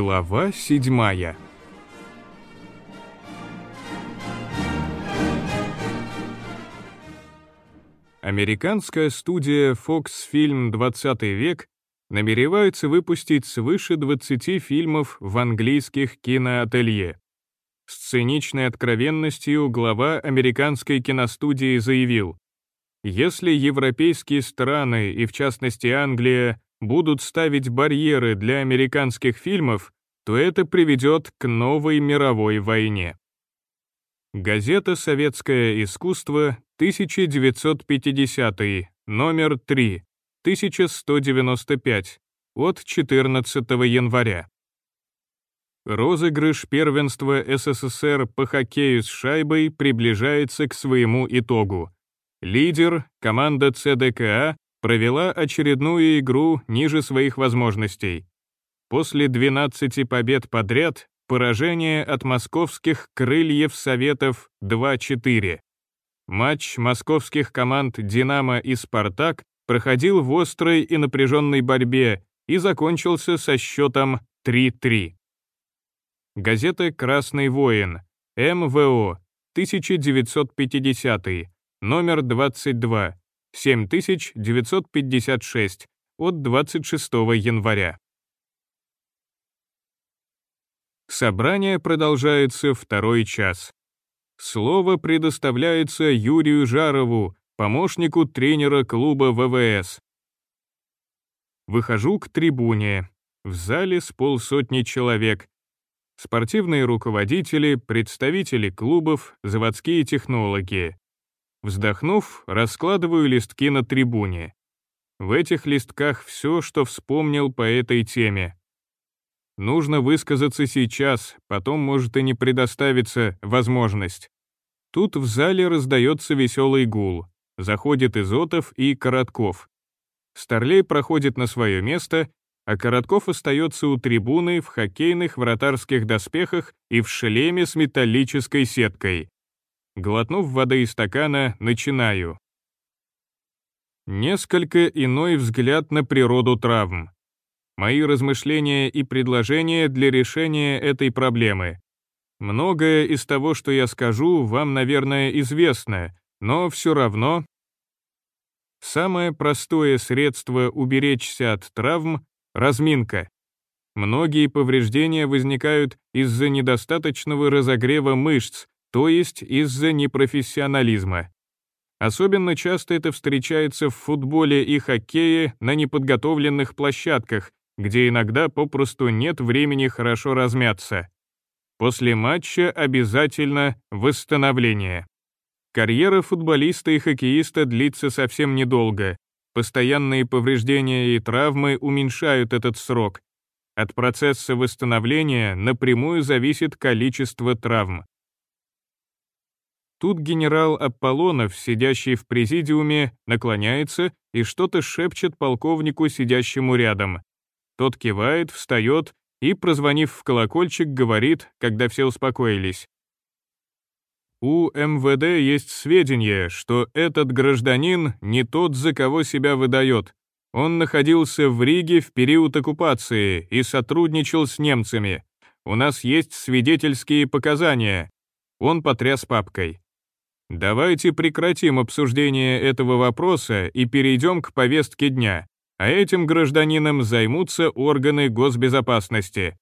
Глава седьмая Американская студия Fox Film 20 век намеревается выпустить свыше 20 фильмов в английских киноателье. С циничной откровенностью глава американской киностудии заявил, если европейские страны, и в частности Англия, будут ставить барьеры для американских фильмов, то это приведет к новой мировой войне. Газета «Советское искусство», 1950, номер 3, 1195, от 14 января. Розыгрыш первенства СССР по хоккею с шайбой приближается к своему итогу. Лидер, команда ЦДКА, провела очередную игру ниже своих возможностей. После 12 побед подряд поражение от московских «Крыльев Советов» 2-4. Матч московских команд «Динамо» и «Спартак» проходил в острой и напряженной борьбе и закончился со счетом 3-3. Газета «Красный воин», МВО, 1950 номер 22, 7956, от 26 января. Собрание продолжается второй час. Слово предоставляется Юрию Жарову, помощнику тренера клуба ВВС. Выхожу к трибуне. В зале с полсотни человек. Спортивные руководители, представители клубов, заводские технологи. Вздохнув, раскладываю листки на трибуне. В этих листках все, что вспомнил по этой теме. Нужно высказаться сейчас, потом может и не предоставиться возможность. Тут в зале раздается веселый гул. Заходит Изотов и Коротков. Старлей проходит на свое место, а Коротков остается у трибуны в хоккейных вратарских доспехах и в шлеме с металлической сеткой. Глотнув воды из стакана, начинаю. Несколько иной взгляд на природу травм. Мои размышления и предложения для решения этой проблемы. Многое из того, что я скажу, вам, наверное, известно, но все равно Самое простое средство уберечься от травм — разминка. Многие повреждения возникают из-за недостаточного разогрева мышц, то есть из-за непрофессионализма. Особенно часто это встречается в футболе и хоккее на неподготовленных площадках, где иногда попросту нет времени хорошо размяться. После матча обязательно восстановление. Карьера футболиста и хоккеиста длится совсем недолго. Постоянные повреждения и травмы уменьшают этот срок. От процесса восстановления напрямую зависит количество травм. Тут генерал Аполлонов, сидящий в президиуме, наклоняется и что-то шепчет полковнику, сидящему рядом. Тот кивает, встает и, прозвонив в колокольчик, говорит, когда все успокоились. У МВД есть сведения, что этот гражданин не тот, за кого себя выдает. Он находился в Риге в период оккупации и сотрудничал с немцами. У нас есть свидетельские показания. Он потряс папкой. Давайте прекратим обсуждение этого вопроса и перейдем к повестке дня, а этим гражданином займутся органы госбезопасности.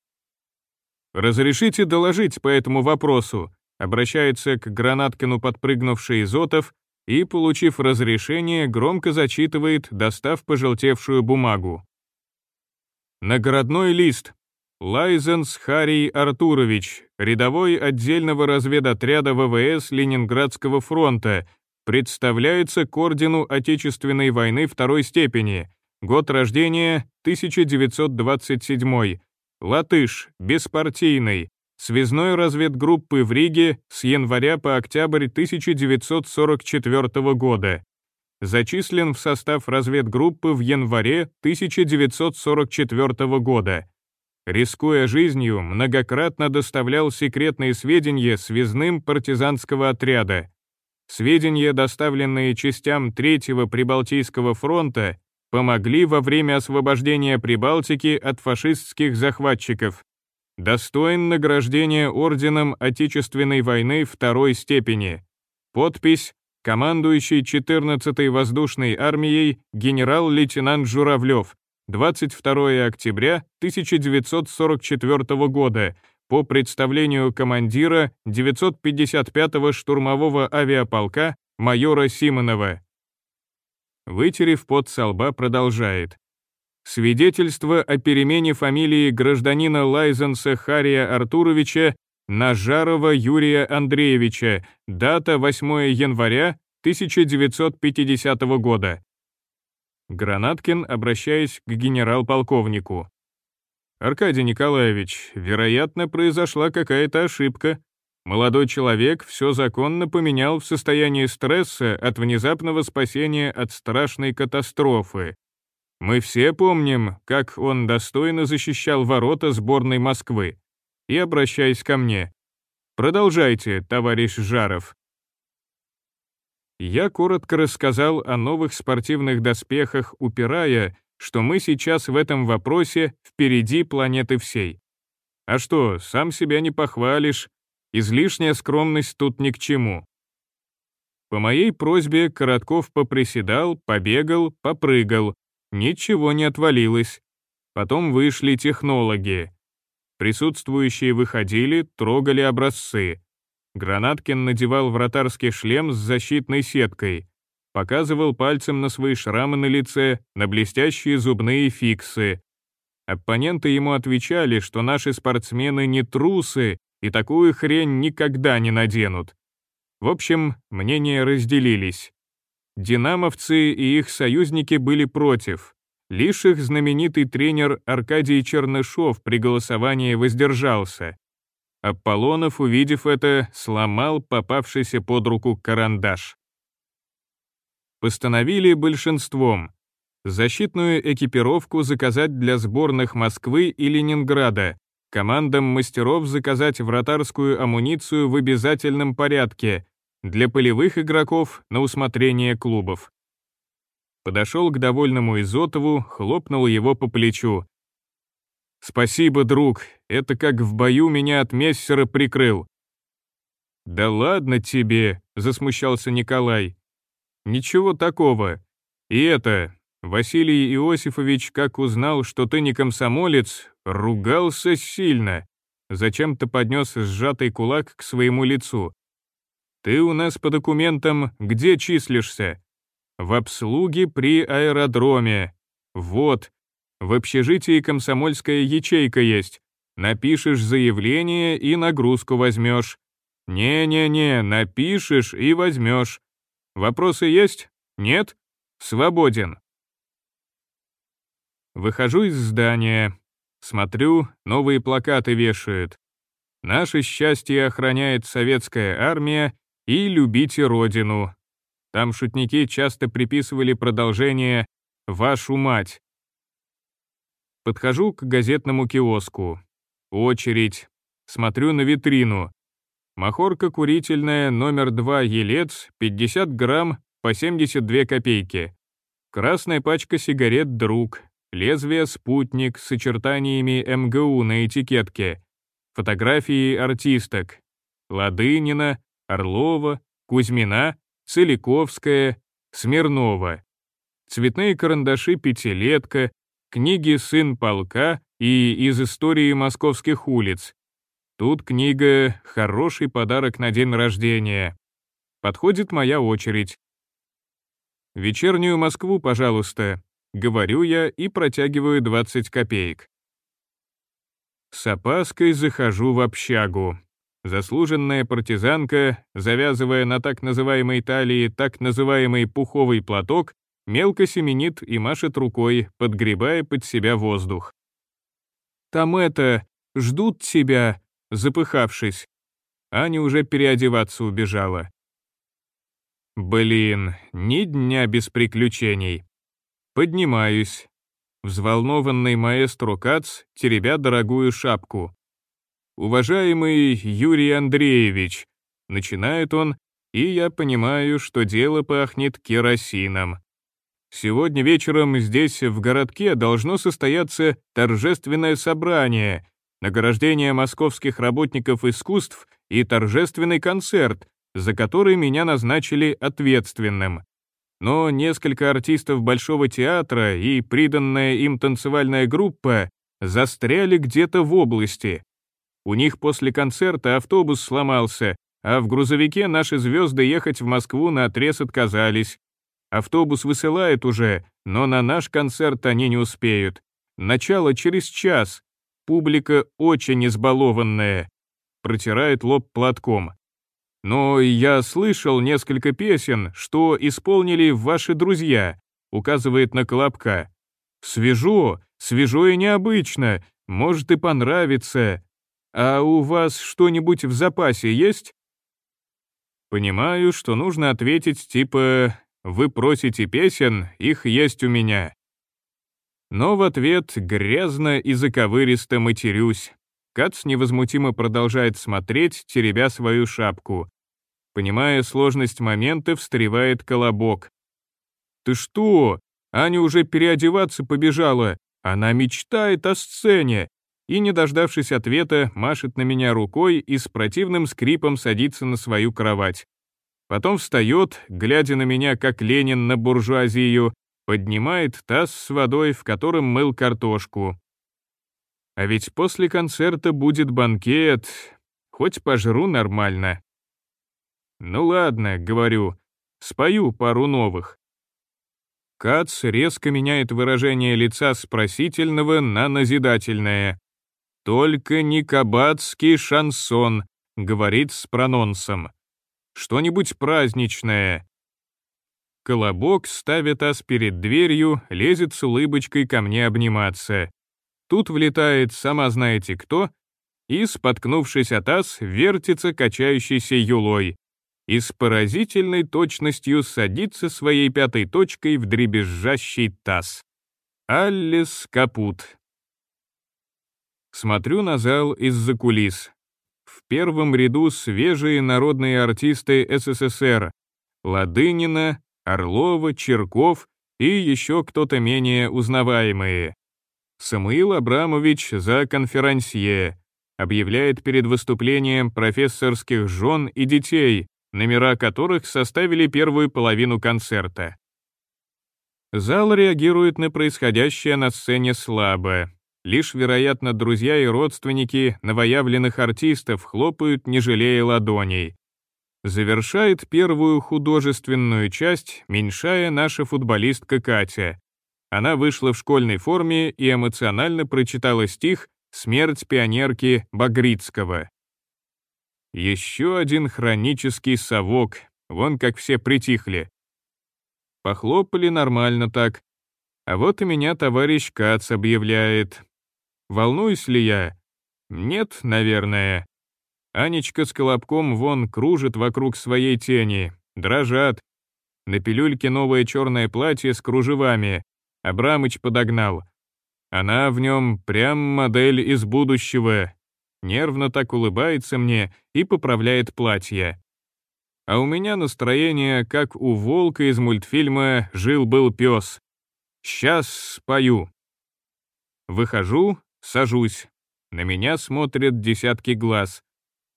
Разрешите доложить по этому вопросу, обращается к Гранаткину подпрыгнувший Изотов и, получив разрешение, громко зачитывает, достав пожелтевшую бумагу. Наградной лист Лайзенс Харий Артурович, рядовой отдельного разведотряда ВВС Ленинградского фронта, представляется к ордену Отечественной войны второй степени, год рождения 1927, латыш, беспартийный, связной разведгруппы в Риге с января по октябрь 1944 года. Зачислен в состав разведгруппы в январе 1944 года рискуя жизнью, многократно доставлял секретные сведения связным партизанского отряда. Сведения, доставленные частям Третьего Прибалтийского фронта, помогли во время освобождения Прибалтики от фашистских захватчиков. Достоин награждения орденом Отечественной войны второй степени. Подпись командующий 14-й воздушной армией генерал-лейтенант Журавлев, 22 октября 1944 года, по представлению командира 955-го штурмового авиаполка майора Симонова. Вытерев пот со лба, продолжает. Свидетельство о перемене фамилии гражданина Лайзенса Хария Артуровича Нажарова Юрия Андреевича, дата 8 января 1950 года. Гранаткин, обращаясь к генерал-полковнику. «Аркадий Николаевич, вероятно, произошла какая-то ошибка. Молодой человек все законно поменял в состоянии стресса от внезапного спасения от страшной катастрофы. Мы все помним, как он достойно защищал ворота сборной Москвы и обращаясь ко мне. «Продолжайте, товарищ Жаров». Я коротко рассказал о новых спортивных доспехах, упирая, что мы сейчас в этом вопросе впереди планеты всей. А что, сам себя не похвалишь, излишняя скромность тут ни к чему. По моей просьбе Коротков поприседал, побегал, попрыгал, ничего не отвалилось. Потом вышли технологи. Присутствующие выходили, трогали образцы. Гранаткин надевал вратарский шлем с защитной сеткой, показывал пальцем на свои шрамы на лице, на блестящие зубные фиксы. Оппоненты ему отвечали, что наши спортсмены не трусы и такую хрень никогда не наденут. В общем, мнения разделились. Динамовцы и их союзники были против. Лишь их знаменитый тренер Аркадий Чернышов при голосовании воздержался. Аполлонов, увидев это, сломал попавшийся под руку карандаш. Постановили большинством защитную экипировку заказать для сборных Москвы и Ленинграда, командам мастеров заказать вратарскую амуницию в обязательном порядке, для полевых игроков на усмотрение клубов подошел к довольному Изотову, хлопнул его по плечу. «Спасибо, друг, это как в бою меня от мессера прикрыл». «Да ладно тебе», — засмущался Николай. «Ничего такого. И это, Василий Иосифович, как узнал, что ты не комсомолец, ругался сильно. Зачем-то поднес сжатый кулак к своему лицу. Ты у нас по документам где числишься? В обслуге при аэродроме. Вот. В общежитии комсомольская ячейка есть. Напишешь заявление и нагрузку возьмешь. Не-не-не, напишешь и возьмешь. Вопросы есть? Нет? Свободен. Выхожу из здания. Смотрю, новые плакаты вешают. Наше счастье охраняет советская армия и любите родину. Там шутники часто приписывали продолжение «Вашу мать». Подхожу к газетному киоску. Очередь. Смотрю на витрину. Махорка курительная, номер 2 елец, 50 грамм по 72 копейки. Красная пачка сигарет «Друг», лезвие «Спутник» с очертаниями МГУ на этикетке, фотографии артисток, Ладынина, Орлова, Кузьмина, Целиковская, Смирнова. Цветные карандаши «Пятилетка», книги «Сын полка» и «Из истории московских улиц». Тут книга «Хороший подарок на день рождения». Подходит моя очередь. «Вечернюю Москву, пожалуйста», — говорю я и протягиваю 20 копеек. С опаской захожу в общагу. Заслуженная партизанка, завязывая на так называемой талии так называемый пуховый платок, мелко семенит и машет рукой, подгребая под себя воздух. «Там это, ждут тебя», запыхавшись. Аня уже переодеваться убежала. Блин, ни дня без приключений. Поднимаюсь. Взволнованный маэстро Кац, теребя дорогую шапку. «Уважаемый Юрий Андреевич», — начинает он, и я понимаю, что дело пахнет керосином. Сегодня вечером здесь, в городке, должно состояться торжественное собрание, награждение московских работников искусств и торжественный концерт, за который меня назначили ответственным. Но несколько артистов Большого театра и приданная им танцевальная группа застряли где-то в области. У них после концерта автобус сломался, а в грузовике наши звезды ехать в Москву на отрез отказались. Автобус высылает уже, но на наш концерт они не успеют. Начало через час. Публика очень избалованная. Протирает лоб платком. Но я слышал несколько песен, что исполнили ваши друзья, указывает на Колобка. Свежо, свежо и необычно, может и понравится. А у вас что-нибудь в запасе есть? Понимаю, что нужно ответить типа «Вы просите песен, их есть у меня». Но в ответ грязно и заковыристо матерюсь. Кац невозмутимо продолжает смотреть, теребя свою шапку. Понимая сложность момента, встревает колобок. «Ты что? Аня уже переодеваться побежала. Она мечтает о сцене!» И, не дождавшись ответа, машет на меня рукой и с противным скрипом садится на свою кровать. Потом встает, глядя на меня, как Ленин на буржуазию, поднимает таз с водой, в котором мыл картошку. А ведь после концерта будет банкет, хоть пожру нормально. Ну ладно, говорю, спою пару новых. Кац резко меняет выражение лица спросительного на назидательное. «Только не кабацкий шансон», — говорит с прононсом. «Что-нибудь праздничное». Колобок ставит ас перед дверью, лезет с улыбочкой ко мне обниматься. Тут влетает сама знаете кто, и, споткнувшись от ас, вертится качающейся юлой и с поразительной точностью садится своей пятой точкой в дребезжащий таз. Аллис Капут. Смотрю на зал из-за кулис. Первом ряду свежие народные артисты СССР. Ладынина, Орлова, Черков и еще кто-то менее узнаваемые. Самуил Абрамович за конферансье объявляет перед выступлением профессорских жен и детей, номера которых составили первую половину концерта. Зал реагирует на происходящее на сцене слабо. Лишь, вероятно, друзья и родственники новоявленных артистов хлопают, не жалея ладоней. Завершает первую художественную часть меньшая наша футболистка Катя. Она вышла в школьной форме и эмоционально прочитала стих «Смерть пионерки Багрицкого». Еще один хронический совок, вон как все притихли. Похлопали нормально так. А вот и меня товарищ Кац объявляет. Волнуюсь ли я? Нет, наверное. Анечка с Колобком вон кружит вокруг своей тени, дрожат. На пилюльке новое черное платье с кружевами. Абрамыч подогнал. Она в нем прям модель из будущего. Нервно так улыбается мне и поправляет платье. А у меня настроение, как у волка из мультфильма «Жил-был пес». Сейчас спою. Выхожу, Сажусь. На меня смотрят десятки глаз.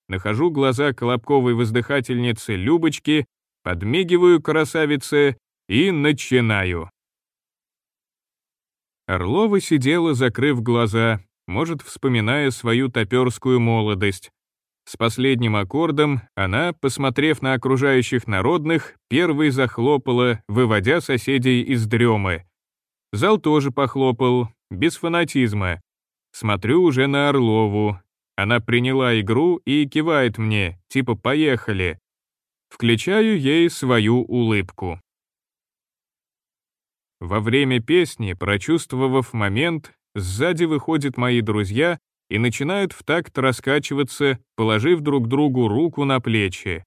Нахожу глаза колобковой воздыхательницы Любочки, подмигиваю красавице и начинаю. Орлова сидела, закрыв глаза, может, вспоминая свою топерскую молодость. С последним аккордом она, посмотрев на окружающих народных, первой захлопала, выводя соседей из дремы. Зал тоже похлопал, без фанатизма. Смотрю уже на Орлову. Она приняла игру и кивает мне, типа «поехали». Включаю ей свою улыбку. Во время песни, прочувствовав момент, сзади выходят мои друзья и начинают в такт раскачиваться, положив друг другу руку на плечи.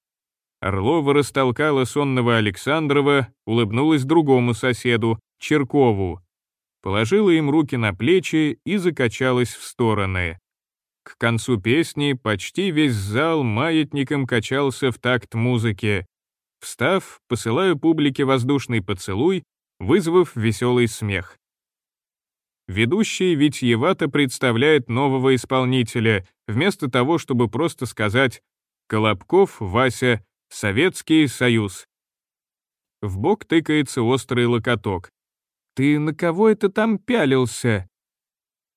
Орлова растолкала сонного Александрова, улыбнулась другому соседу, Черкову, положила им руки на плечи и закачалась в стороны. К концу песни почти весь зал маятником качался в такт музыки. Встав, посылаю публике воздушный поцелуй, вызвав веселый смех. ведущий витьевато представляет нового исполнителя, вместо того, чтобы просто сказать «Колобков, Вася, Советский Союз». В бок тыкается острый локоток. «Ты на кого это там пялился?»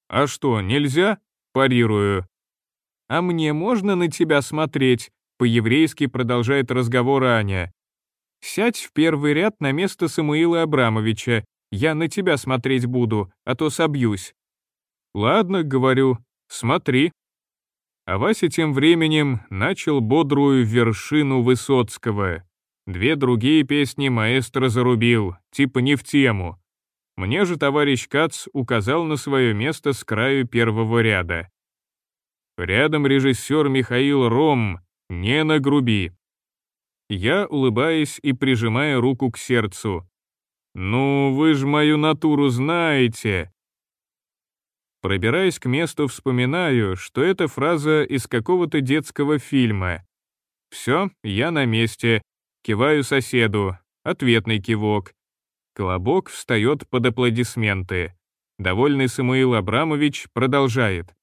«А что, нельзя?» — парирую. «А мне можно на тебя смотреть?» — по-еврейски продолжает разговор Аня. «Сядь в первый ряд на место Самуила Абрамовича. Я на тебя смотреть буду, а то собьюсь». «Ладно», — говорю, — «смотри». А Вася тем временем начал бодрую вершину Высоцкого. Две другие песни маэстро зарубил, типа не в тему. Мне же товарищ Кац указал на свое место с краю первого ряда. Рядом режиссер Михаил Ром, не нагруби. Я, улыбаясь и прижимая руку к сердцу. «Ну, вы ж мою натуру знаете!» Пробираясь к месту, вспоминаю, что это фраза из какого-то детского фильма. «Все, я на месте», киваю соседу, ответный кивок. Колобок встает под аплодисменты. Довольный Самуил Абрамович продолжает.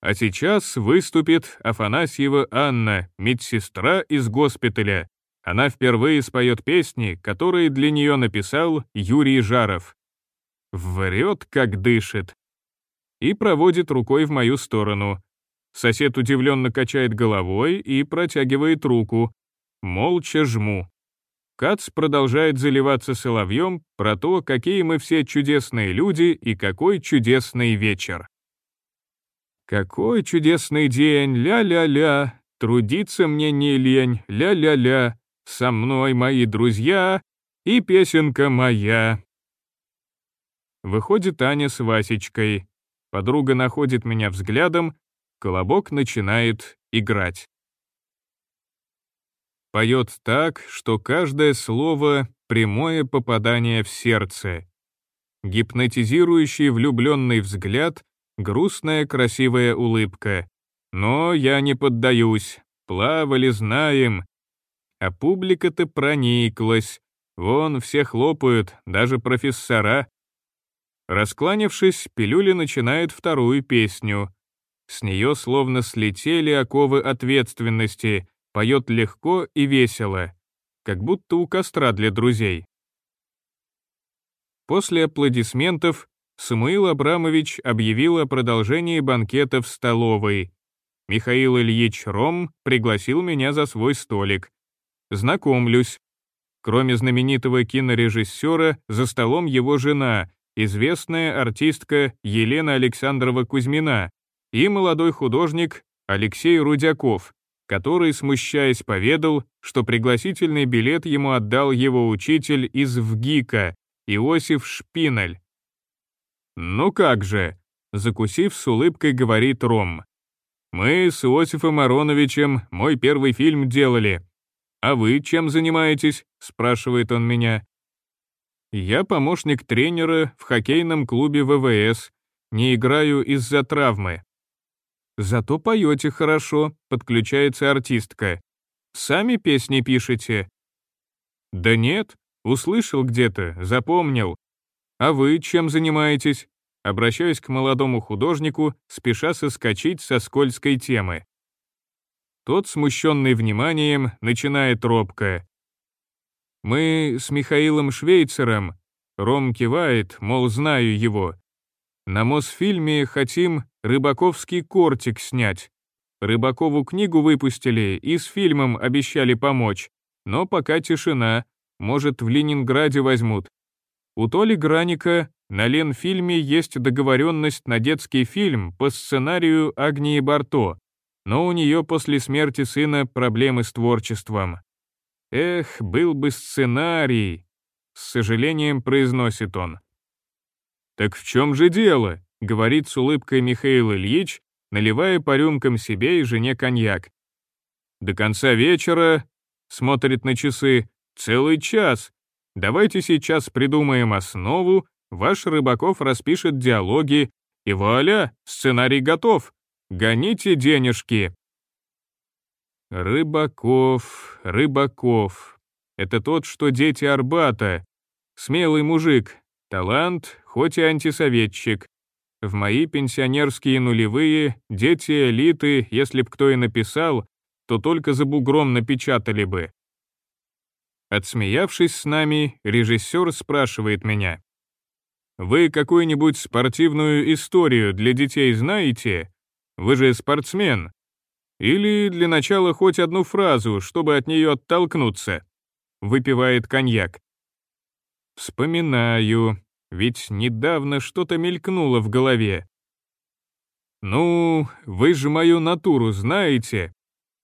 А сейчас выступит Афанасьева Анна, медсестра из госпиталя. Она впервые споет песни, которые для нее написал Юрий Жаров. Врет, как дышит. И проводит рукой в мою сторону. Сосед удивленно качает головой и протягивает руку. Молча жму. Кац продолжает заливаться соловьем про то, какие мы все чудесные люди и какой чудесный вечер. Какой чудесный день, ля-ля-ля, трудиться мне не лень, ля-ля-ля, со мной мои друзья и песенка моя. Выходит Аня с Васечкой. Подруга находит меня взглядом, колобок начинает играть. Поет так, что каждое слово — прямое попадание в сердце. Гипнотизирующий влюбленный взгляд, грустная красивая улыбка. Но я не поддаюсь, плавали, знаем. А публика-то прониклась. Вон все хлопают, даже профессора. Раскланившись, пилюля начинает вторую песню. С нее словно слетели оковы ответственности — поет легко и весело, как будто у костра для друзей. После аплодисментов Самуил Абрамович объявил о продолжении банкета в столовой. Михаил Ильич Ром пригласил меня за свой столик. Знакомлюсь. Кроме знаменитого кинорежиссера, за столом его жена, известная артистка Елена Александрова Кузьмина и молодой художник Алексей Рудяков, который, смущаясь, поведал, что пригласительный билет ему отдал его учитель из ВГИКа, Иосиф Шпинель. «Ну как же», — закусив с улыбкой, говорит Ром. «Мы с Иосифом Ароновичем мой первый фильм делали. А вы чем занимаетесь?» — спрашивает он меня. «Я помощник тренера в хоккейном клубе ВВС. Не играю из-за травмы. «Зато поете хорошо», — подключается артистка. «Сами песни пишете?» «Да нет, услышал где-то, запомнил. А вы чем занимаетесь?» Обращаюсь к молодому художнику, спеша соскочить со скользкой темы. Тот, смущенный вниманием, начинает робко. «Мы с Михаилом Швейцером», — Ром кивает, мол, знаю его. «На Мосфильме хотим Рыбаковский кортик снять. Рыбакову книгу выпустили и с фильмом обещали помочь, но пока тишина, может, в Ленинграде возьмут. У Толи Граника на Ленфильме есть договоренность на детский фильм по сценарию Агнии Барто, но у нее после смерти сына проблемы с творчеством. Эх, был бы сценарий, с сожалением произносит он. Так в чем же дело? — говорит с улыбкой Михаил Ильич, наливая по рюмкам себе и жене коньяк. «До конца вечера», — смотрит на часы, — «целый час. Давайте сейчас придумаем основу, ваш Рыбаков распишет диалоги, и вуаля, сценарий готов. Гоните денежки». Рыбаков, Рыбаков. Это тот, что дети Арбата. Смелый мужик, Талант, хоть и антисоветчик. В мои пенсионерские нулевые дети элиты, если б кто и написал, то только за бугром напечатали бы. Отсмеявшись с нами, режиссер спрашивает меня. «Вы какую-нибудь спортивную историю для детей знаете? Вы же спортсмен. Или для начала хоть одну фразу, чтобы от нее оттолкнуться?» Выпивает коньяк. Вспоминаю, ведь недавно что-то мелькнуло в голове. «Ну, вы же мою натуру знаете»,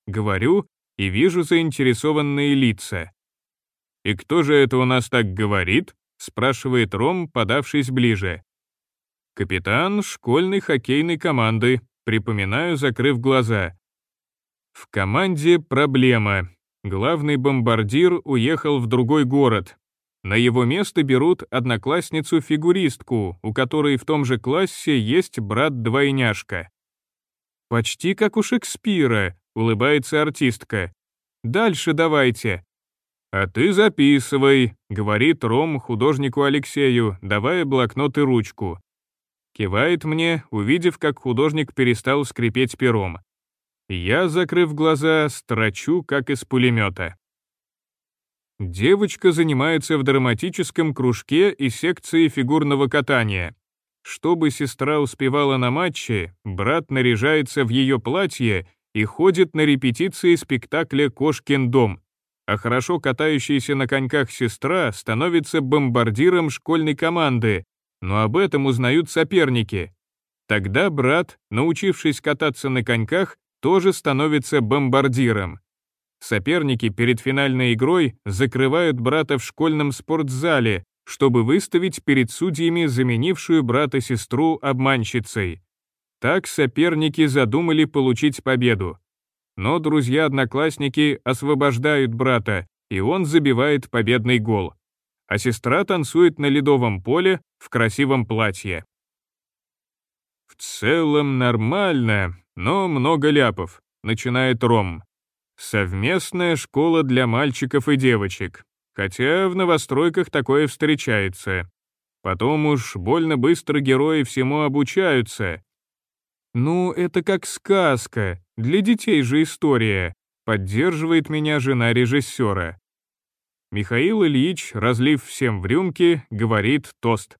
Говорю и вижу заинтересованные лица. «И кто же это у нас так говорит?» — спрашивает Ром, подавшись ближе. «Капитан школьной хоккейной команды», припоминаю, закрыв глаза. В команде проблема. Главный бомбардир уехал в другой город. На его место берут одноклассницу-фигуристку, у которой в том же классе есть брат-двойняшка. Почти как у Шекспира, улыбается артистка. «Дальше давайте». «А ты записывай», — говорит Ром художнику Алексею, давая блокнот и ручку. Кивает мне, увидев, как художник перестал скрипеть пером. Я, закрыв глаза, строчу, как из пулемета. Девочка занимается в драматическом кружке и секции фигурного катания. Чтобы сестра успевала на матче, брат наряжается в ее платье и ходит на репетиции спектакля «Кошкин дом», а хорошо катающаяся на коньках сестра становится бомбардиром школьной команды, но об этом узнают соперники. Тогда брат, научившись кататься на коньках, тоже становится бомбардиром. Соперники перед финальной игрой закрывают брата в школьном спортзале, чтобы выставить перед судьями заменившую брата-сестру обманщицей. Так соперники задумали получить победу. Но друзья-одноклассники освобождают брата, и он забивает победный гол. А сестра танцует на ледовом поле в красивом платье. «В целом нормально, но много ляпов», — начинает Ром. «Совместная школа для мальчиков и девочек. Хотя в новостройках такое встречается. Потом уж больно быстро герои всему обучаются, «Ну, это как сказка, для детей же история», поддерживает меня жена режиссера. Михаил Ильич, разлив всем в рюмки, говорит тост.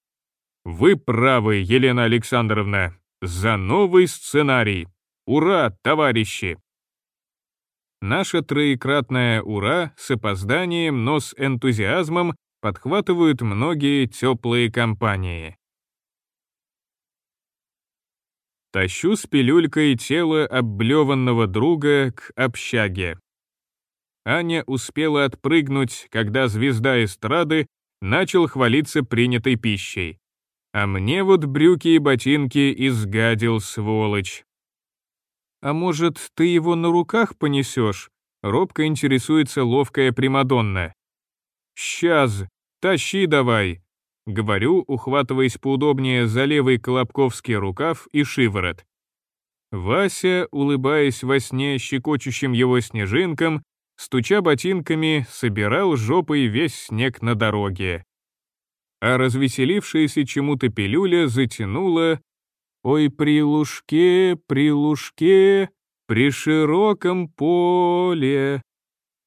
«Вы правы, Елена Александровна, за новый сценарий. Ура, товарищи!» Наше троекратное «Ура» с опозданием, но с энтузиазмом подхватывают многие теплые компании. Тащу с пилюлькой тело облеванного друга к общаге. Аня успела отпрыгнуть, когда звезда эстрады начал хвалиться принятой пищей. А мне вот брюки и ботинки изгадил, сволочь. «А может, ты его на руках понесешь?» — робко интересуется ловкая Примадонна. «Сейчас, тащи давай!» Говорю, ухватываясь поудобнее за левый колобковский рукав и шиворот. Вася, улыбаясь во сне щекочущим его снежинкам, стуча ботинками, собирал жопой весь снег на дороге. А развеселившаяся чему-то пилюля затянула «Ой, при лужке, при лужке, при широком поле».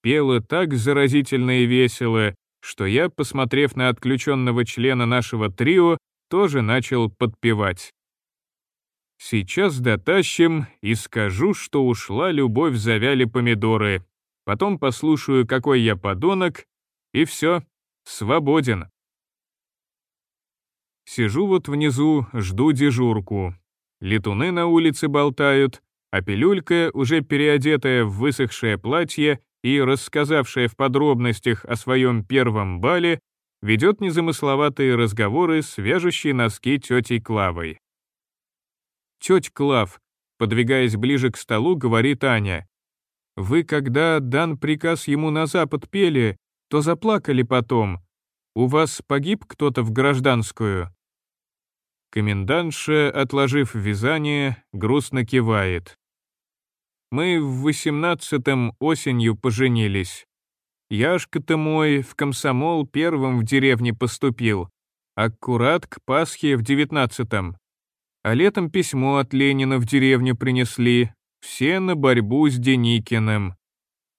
Пела так заразительно и весело, что я, посмотрев на отключенного члена нашего трио, тоже начал подпевать. Сейчас дотащим и скажу, что ушла любовь завяли помидоры. Потом послушаю, какой я подонок, и все, свободен. Сижу вот внизу, жду дежурку. Летуны на улице болтают, а пилюлька, уже переодетая в высохшее платье, и, рассказавшая в подробностях о своем первом бале, ведет незамысловатые разговоры с вяжущей носки тетей Клавой. «Теть Клав», подвигаясь ближе к столу, говорит Аня, «Вы, когда дан приказ ему на запад пели, то заплакали потом. У вас погиб кто-то в гражданскую?» Комендантша, отложив вязание, грустно кивает. Мы в восемнадцатом осенью поженились. Яшка-то мой в комсомол первым в деревне поступил, Аккурат к Пасхе в девятнадцатом. А летом письмо от Ленина в деревню принесли, все на борьбу с Деникиным.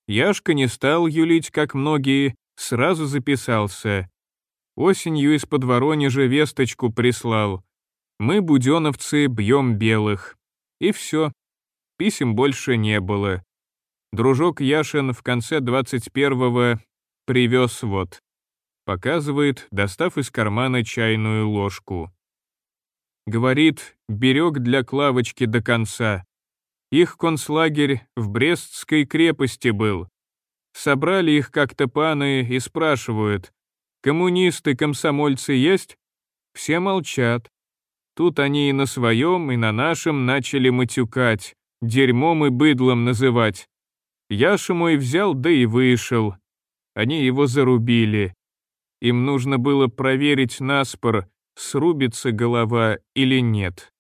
Яшка не стал юлить, как многие, сразу записался. Осенью из-под Воронежа весточку прислал. Мы, буденовцы, бьем белых. И все. Писем больше не было. Дружок Яшин в конце 21-го привез вот. Показывает, достав из кармана чайную ложку. Говорит, берег для Клавочки до конца. Их концлагерь в Брестской крепости был. Собрали их как-то паны и спрашивают, коммунисты, комсомольцы есть? Все молчат. Тут они и на своем, и на нашем начали матюкать, дерьмом и быдлом называть. Яша мой взял, да и вышел. Они его зарубили. Им нужно было проверить наспор, срубится голова или нет.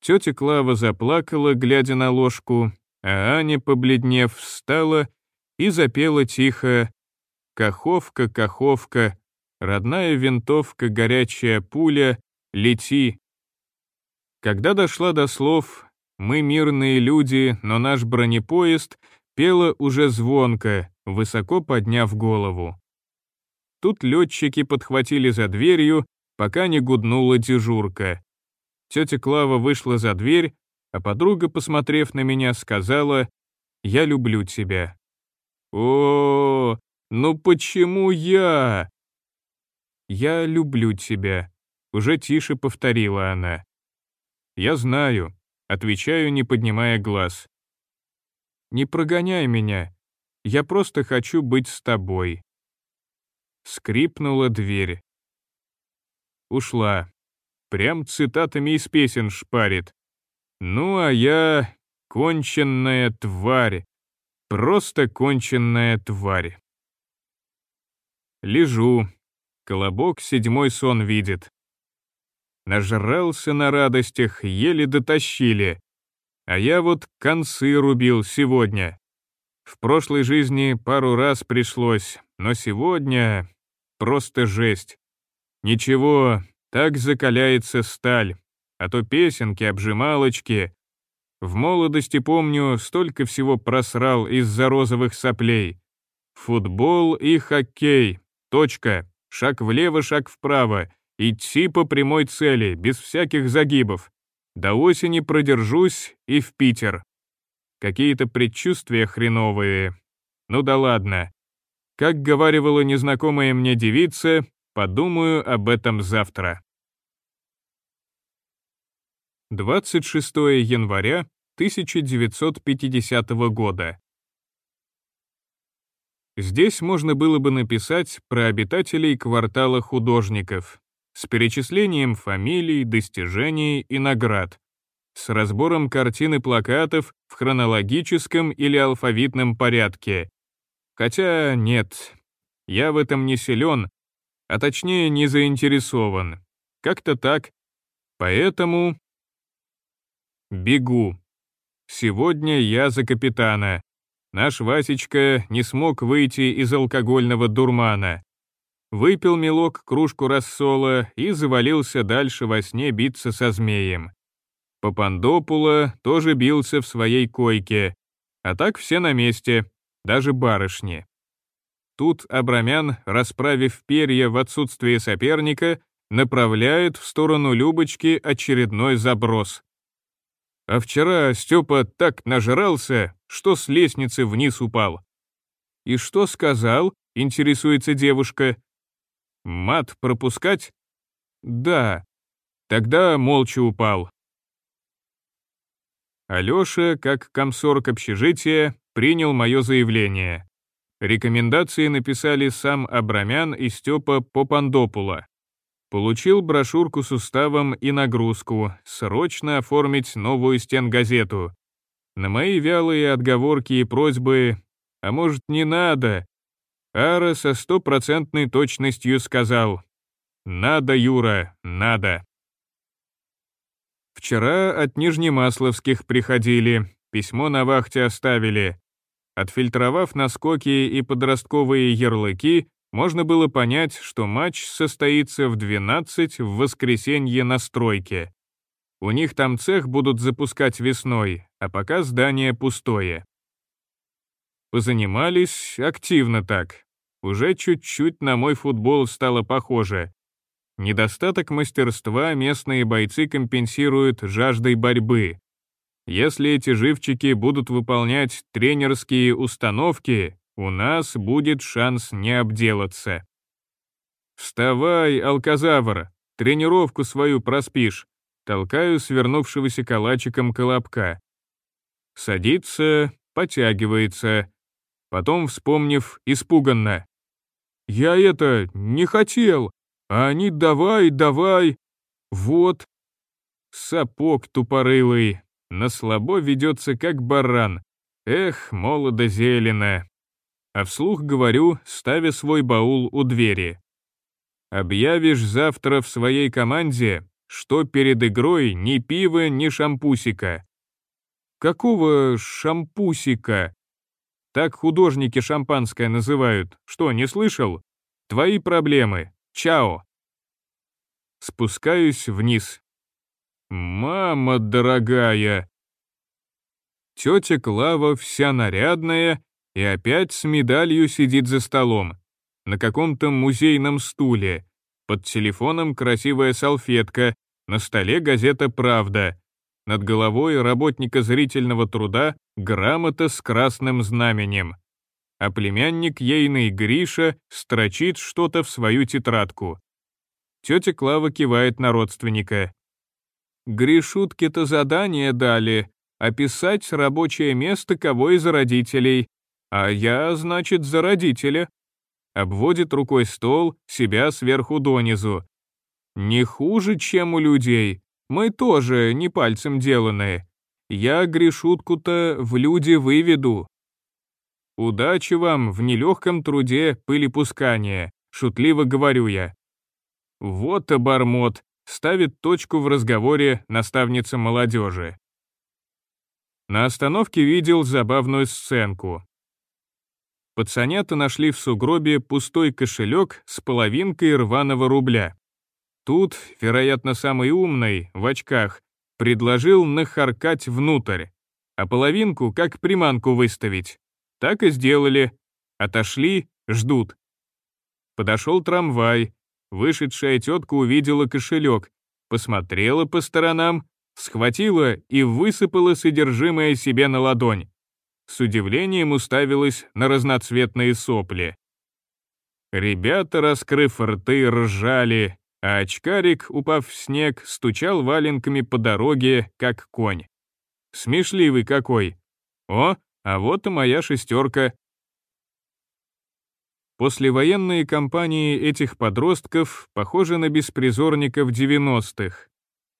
Тетя Клава заплакала, глядя на ложку, а Аня, побледнев, встала и запела тихо «Каховка, каховка, родная винтовка, горячая пуля, лети». Когда дошла до слов мы мирные люди, но наш бронепоезд пела уже звонко, высоко подняв голову. Тут летчики подхватили за дверью, пока не гуднула дежурка. Тетя Клава вышла за дверь, а подруга, посмотрев на меня, сказала «Я люблю тебя». «О, ну почему я?» «Я люблю тебя», — уже тише повторила она. «Я знаю, Отвечаю, не поднимая глаз. «Не прогоняй меня. Я просто хочу быть с тобой». Скрипнула дверь. Ушла. Прям цитатами из песен шпарит. Ну, а я — конченная тварь. Просто конченная тварь. Лежу. Колобок седьмой сон видит. Нажрался на радостях, еле дотащили. А я вот концы рубил сегодня. В прошлой жизни пару раз пришлось, но сегодня просто жесть. Ничего, так закаляется сталь, а то песенки, обжималочки. В молодости, помню, столько всего просрал из-за розовых соплей. Футбол и хоккей. Точка. Шаг влево, шаг вправо. Идти по прямой цели, без всяких загибов. До осени продержусь и в Питер. Какие-то предчувствия хреновые. Ну да ладно. Как говаривала незнакомая мне девица, подумаю об этом завтра. 26 января 1950 года. Здесь можно было бы написать про обитателей квартала художников, с перечислением фамилий, достижений и наград, с разбором картин и плакатов в хронологическом или алфавитном порядке. Хотя нет, я в этом не силен, а точнее не заинтересован. Как-то так. Поэтому... Бегу. Сегодня я за капитана. Наш Васечка не смог выйти из алкогольного дурмана выпил мелок кружку рассола и завалился дальше во сне биться со змеем. Папандопула тоже бился в своей койке, а так все на месте, даже барышни. Тут Абрамян, расправив перья в отсутствие соперника, направляет в сторону Любочки очередной заброс. А вчера Степа так нажрался, что с лестницы вниз упал. «И что сказал?» — интересуется девушка. Мат пропускать? Да. Тогда молча упал. Алёша, как комсорг общежития, принял мое заявление. Рекомендации написали сам Абрамян и Степа Попандопула. Получил брошюрку с уставом и нагрузку, срочно оформить новую стенгазету. На мои вялые отговорки и просьбы «А может, не надо?» Ара со стопроцентной точностью сказал «Надо, Юра, надо». Вчера от Нижнемасловских приходили, письмо на вахте оставили. Отфильтровав наскоки и подростковые ярлыки, можно было понять, что матч состоится в 12 в воскресенье на стройке. У них там цех будут запускать весной, а пока здание пустое. Позанимались активно так. Уже чуть-чуть на мой футбол стало похоже. Недостаток мастерства местные бойцы компенсируют жаждой борьбы. Если эти живчики будут выполнять тренерские установки, у нас будет шанс не обделаться. «Вставай, алказавр, тренировку свою проспишь», толкаю свернувшегося калачиком колобка. Садится, потягивается, потом, вспомнив, испуганно. «Я это, не хотел, а они давай, давай, вот». Сапог тупорылый, на слабо ведется как баран. Эх, молодо зелено. А вслух говорю, ставя свой баул у двери. Объявишь завтра в своей команде, что перед игрой ни пива, ни шампусика. Какого шампусика? Так художники шампанское называют. Что, не слышал? Твои проблемы. Чао. Спускаюсь вниз. «Мама дорогая!» Тетя Клава вся нарядная и опять с медалью сидит за столом, на каком-то музейном стуле, под телефоном красивая салфетка, на столе газета «Правда», над головой работника зрительного труда грамота с красным знаменем, а племянник ейный Гриша строчит что-то в свою тетрадку. Тетя Клава кивает на родственника. Гришутке-то задание дали — описать рабочее место кого из родителей, а я, значит, за родителя. Обводит рукой стол, себя сверху донизу. Не хуже, чем у людей. Мы тоже не пальцем деланные. Я грешутку-то в люди выведу. Удачи вам в нелегком труде пылепускания, шутливо говорю я. Вот обормот, ставит точку в разговоре наставница молодежи. На остановке видел забавную сценку. Пацанята нашли в сугробе пустой кошелек с половинкой рваного рубля. Тут, вероятно, самый умный, в очках, предложил нахаркать внутрь, а половинку как приманку выставить. Так и сделали. Отошли, ждут. Подошел трамвай, Вышедшая тетка увидела кошелек, посмотрела по сторонам, схватила и высыпала содержимое себе на ладонь. С удивлением уставилась на разноцветные сопли. Ребята, раскрыв рты, ржали, а очкарик, упав в снег, стучал валенками по дороге, как конь. Смешливый какой. О, а вот и моя шестерка. Послевоенные кампании этих подростков похожи на беспризорников 90-х.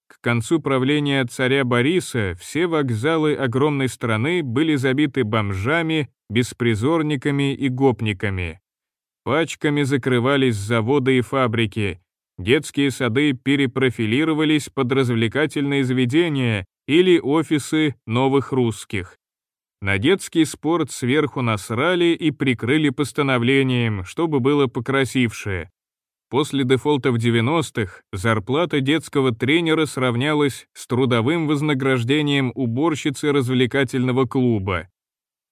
К концу правления царя Бориса все вокзалы огромной страны были забиты бомжами, беспризорниками и гопниками. Пачками закрывались заводы и фабрики, детские сады перепрофилировались под развлекательные заведения или офисы новых русских. На детский спорт сверху насрали и прикрыли постановлением, чтобы было покрасившее. После дефолта в 90-х зарплата детского тренера сравнялась с трудовым вознаграждением уборщицы развлекательного клуба.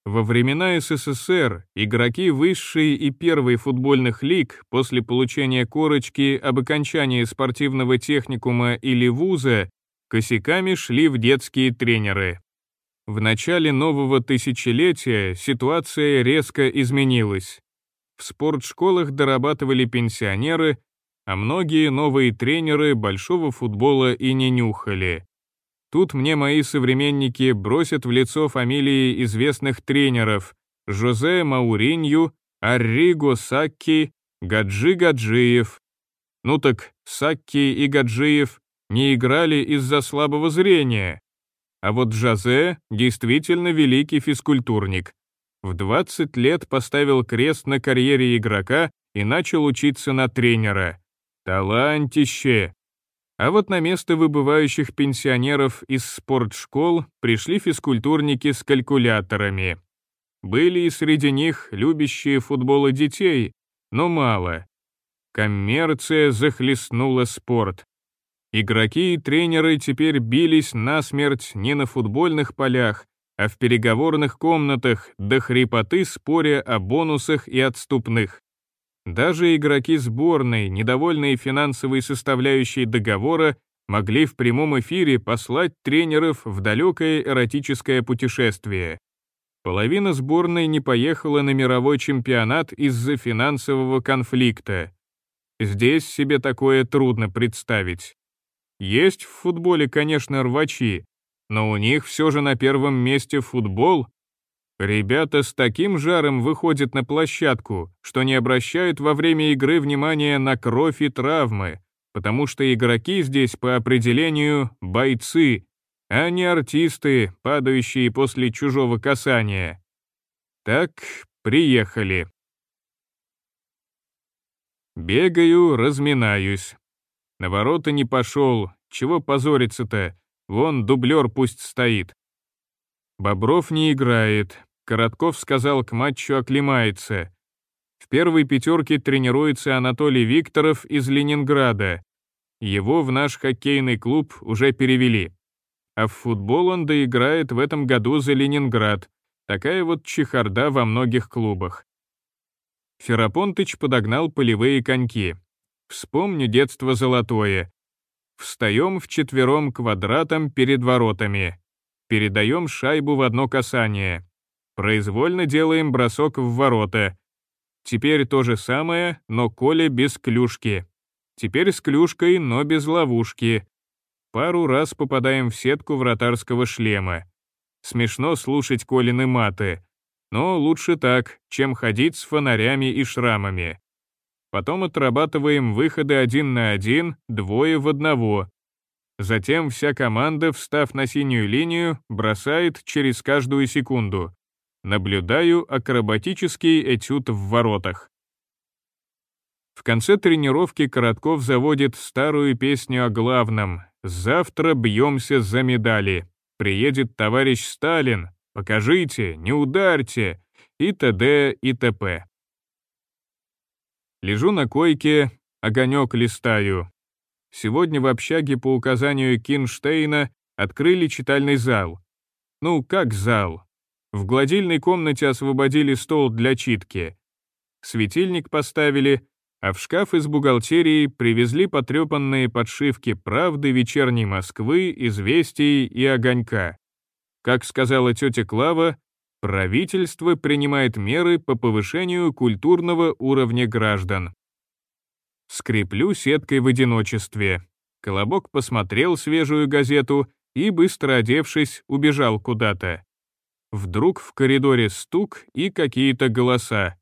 Во времена СССР игроки высшей и первой футбольных лиг после получения корочки об окончании спортивного техникума или вуза косяками шли в детские тренеры. В начале нового тысячелетия ситуация резко изменилась. В спортшколах дорабатывали пенсионеры, а многие новые тренеры большого футбола и не нюхали. Тут мне мои современники бросят в лицо фамилии известных тренеров Жозе Мауринью, Арриго Сакки, Гаджи Гаджиев. Ну так Сакки и Гаджиев не играли из-за слабого зрения, а вот Жозе действительно великий физкультурник. В 20 лет поставил крест на карьере игрока и начал учиться на тренера. Талантище! А вот на место выбывающих пенсионеров из спортшкол пришли физкультурники с калькуляторами. Были и среди них любящие футбола детей, но мало. Коммерция захлестнула спорт. Игроки и тренеры теперь бились насмерть не на футбольных полях, а в переговорных комнатах до хрипоты споря о бонусах и отступных. Даже игроки сборной, недовольные финансовой составляющей договора, могли в прямом эфире послать тренеров в далекое эротическое путешествие. Половина сборной не поехала на мировой чемпионат из-за финансового конфликта. Здесь себе такое трудно представить. Есть в футболе, конечно, рвачи, но у них все же на первом месте футбол. Ребята с таким жаром выходят на площадку, что не обращают во время игры внимания на кровь и травмы, потому что игроки здесь по определению бойцы, а не артисты, падающие после чужого касания. Так, приехали. Бегаю, разминаюсь. На ворота не пошел, чего позориться-то, вон дублер пусть стоит. Бобров не играет, Коротков сказал, к матчу оклемается. В первой пятерке тренируется Анатолий Викторов из Ленинграда. Его в наш хоккейный клуб уже перевели. А в футбол он доиграет в этом году за Ленинград. Такая вот чехарда во многих клубах. Ферапонтыч подогнал полевые коньки. Вспомню детство золотое. Встаем вчетвером квадратом перед воротами. Передаем шайбу в одно касание. Произвольно делаем бросок в ворота. Теперь то же самое, но Коля без клюшки. Теперь с клюшкой, но без ловушки. Пару раз попадаем в сетку вратарского шлема. Смешно слушать Колины маты. Но лучше так, чем ходить с фонарями и шрамами. Потом отрабатываем выходы один на один, двое в одного. Затем вся команда, встав на синюю линию, бросает через каждую секунду. Наблюдаю акробатический этюд в воротах. В конце тренировки Коротков заводит старую песню о главном «Завтра бьемся за медали». Приедет товарищ Сталин, покажите, не ударьте, и т.д. и т.п. Лежу на койке, огонек листаю. Сегодня в общаге по указанию Кинштейна открыли читальный зал. Ну, как зал? В гладильной комнате освободили стол для читки. Светильник поставили, а в шкаф из бухгалтерии привезли потрепанные подшивки «Правды», «Вечерней Москвы», «Известий» и «Огонька». Как сказала тетя Клава, правительство принимает меры по повышению культурного уровня граждан. Скреплю сеткой в одиночестве. Колобок посмотрел свежую газету и, быстро одевшись, убежал куда-то. Вдруг в коридоре стук и какие-то голоса.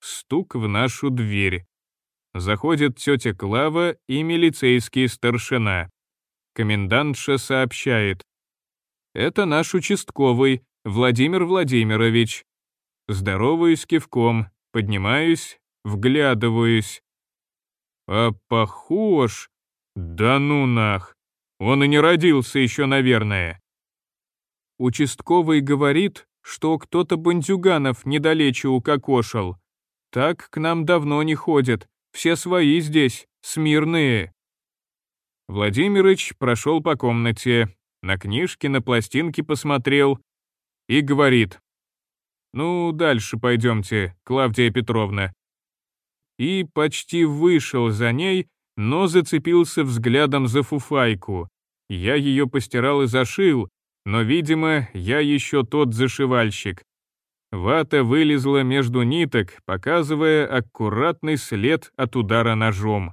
Стук в нашу дверь. Заходит тетя Клава и милицейский старшина. Комендантша сообщает. «Это наш участковый, Владимир Владимирович». Здороваюсь кивком, поднимаюсь, вглядываюсь. А похож? Да ну нах! Он и не родился еще, наверное. Участковый говорит, что кто-то бандюганов недалече укокошил. Так к нам давно не ходят, все свои здесь, смирные. Владимирыч прошел по комнате, на книжки, на пластинки посмотрел и говорит. «Ну, дальше пойдемте, Клавдия Петровна». И почти вышел за ней, но зацепился взглядом за фуфайку. Я ее постирал и зашил, но, видимо, я еще тот зашивальщик. Вата вылезла между ниток, показывая аккуратный след от удара ножом.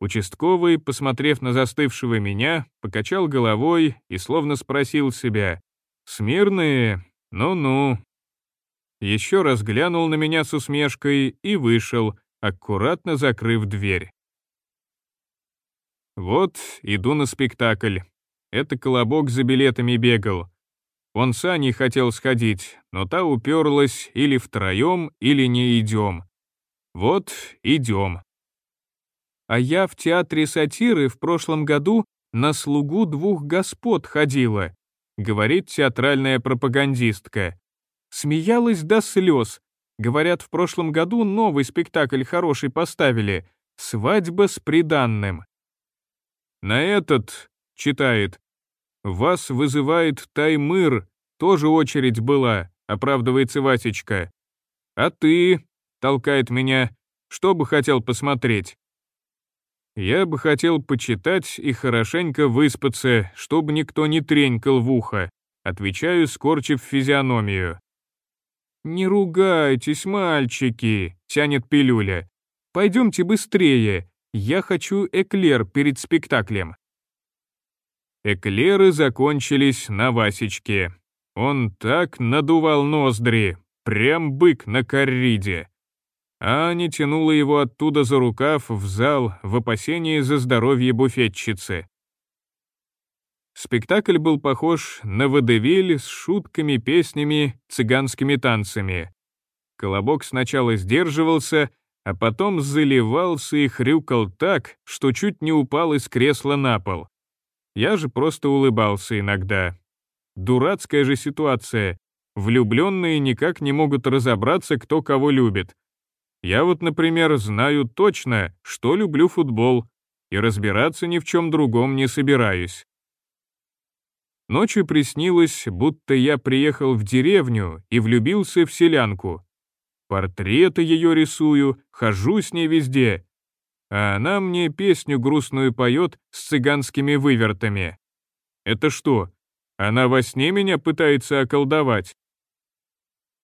Участковый, посмотрев на застывшего меня, покачал головой и словно спросил себя, «Смирные? Ну-ну». Еще раз глянул на меня с усмешкой и вышел, аккуратно закрыв дверь. Вот, иду на спектакль. Это Колобок за билетами бегал. Он с Аней хотел сходить, но та уперлась или втроем, или не идем. Вот, идем. А я в театре сатиры в прошлом году на слугу двух господ ходила, говорит театральная пропагандистка. Смеялась до слез, Говорят, в прошлом году новый спектакль хороший поставили «Свадьба с приданным». На этот, читает, «Вас вызывает Таймыр, тоже очередь была», оправдывается Васечка. «А ты?» — толкает меня. «Что бы хотел посмотреть?» Я бы хотел почитать и хорошенько выспаться, чтобы никто не тренькал в ухо, отвечаю, скорчив физиономию. «Не ругайтесь, мальчики», — тянет пилюля. «Пойдемте быстрее, я хочу эклер перед спектаклем». Эклеры закончились на Васечке. Он так надувал ноздри, прям бык на корриде. Аня тянула его оттуда за рукав в зал в опасении за здоровье буфетчицы. Спектакль был похож на водевиль с шутками, песнями, цыганскими танцами. Колобок сначала сдерживался, а потом заливался и хрюкал так, что чуть не упал из кресла на пол. Я же просто улыбался иногда. Дурацкая же ситуация. Влюбленные никак не могут разобраться, кто кого любит. Я вот, например, знаю точно, что люблю футбол, и разбираться ни в чем другом не собираюсь. Ночью приснилось, будто я приехал в деревню и влюбился в селянку. Портреты ее рисую, хожу с ней везде. А она мне песню грустную поет с цыганскими вывертами. Это что, она во сне меня пытается околдовать?